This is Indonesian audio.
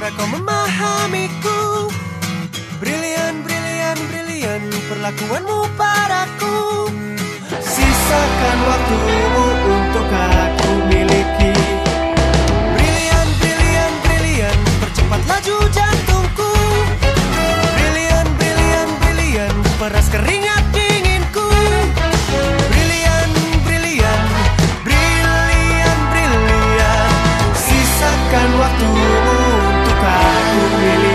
cara kau memahamiku. Brilian, brilian, brilian Perlakuanmu padaku. Sisakan waktumu untuk aku miliki. Brilian, brilian, brilian Percepat laju jantungku. Brilian, brilian, brilian Peras keringat dinginku Brilian, brilian, brilian, brilian Sisakan waktumu you.